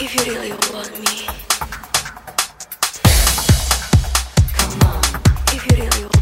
If you really want me, come on. If you really want